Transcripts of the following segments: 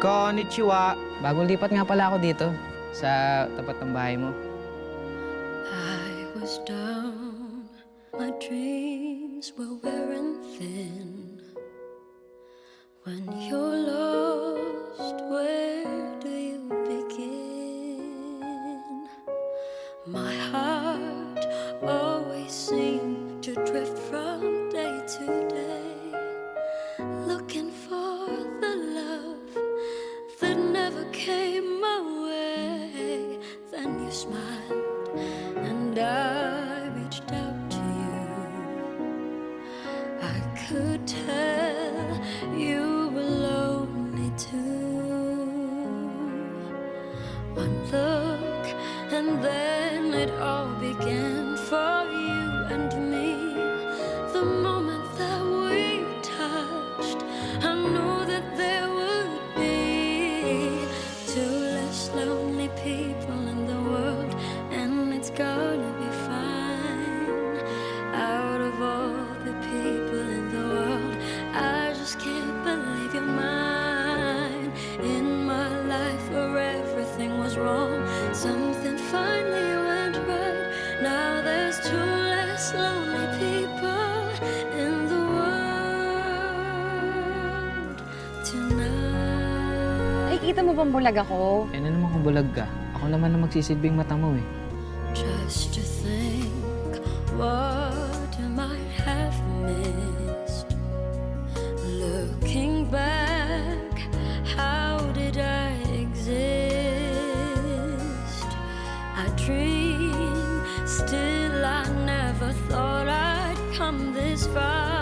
Konnichiwa. Bagong lipat nga pala ako dito sa tapat ng bahay mo. I was down, my dreams were wearing thin. When you're lost, where do you begin? My heart to drift from day to day, looking for the love that never came my way. Then you smiled, and I reached out to you. I could tell you were lonely too. One look, and then it all began for you tonight. Ay, kita mo bang bulag ako? Eh, ano naman kung bulag ka? Ako naman ang magsisilbing mata mo eh. Just to think what I might have missed. Looking back, how did I exist? I dream, still I never thought I'd come this far.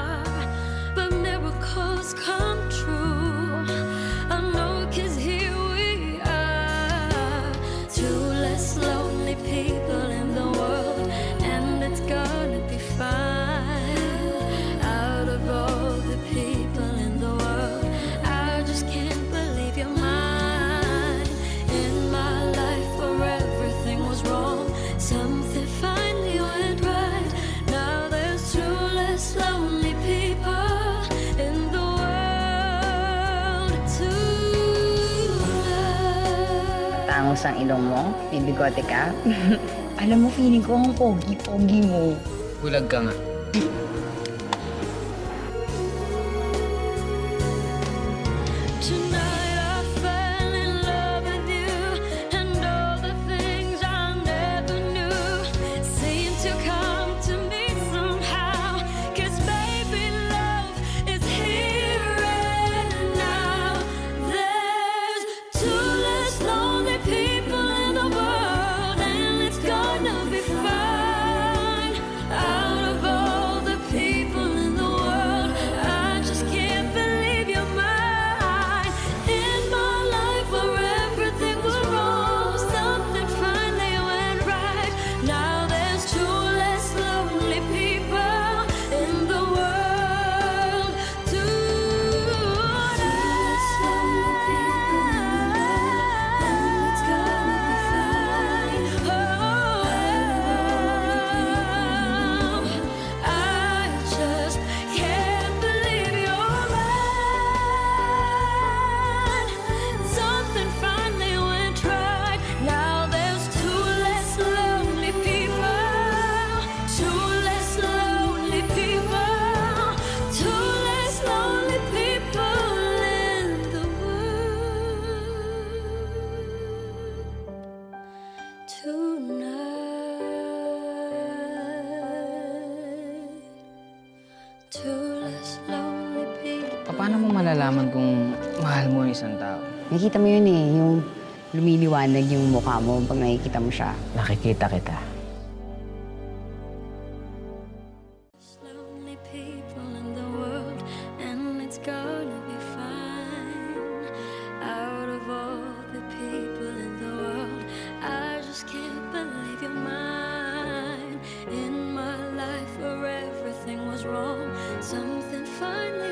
Tangos ang ilong mo? May bigote ka? Alam mo, feeling ko ang pogi-pogi mo. Bulag ka nga. Paano mo malalaman kung mahal mo ang isang tao? Nakikita mo yun eh, yung lumiliwanag yung mukha mo pag nakikita mo siya. Nakikita kita. Lonely people in the world, and it's gone. finally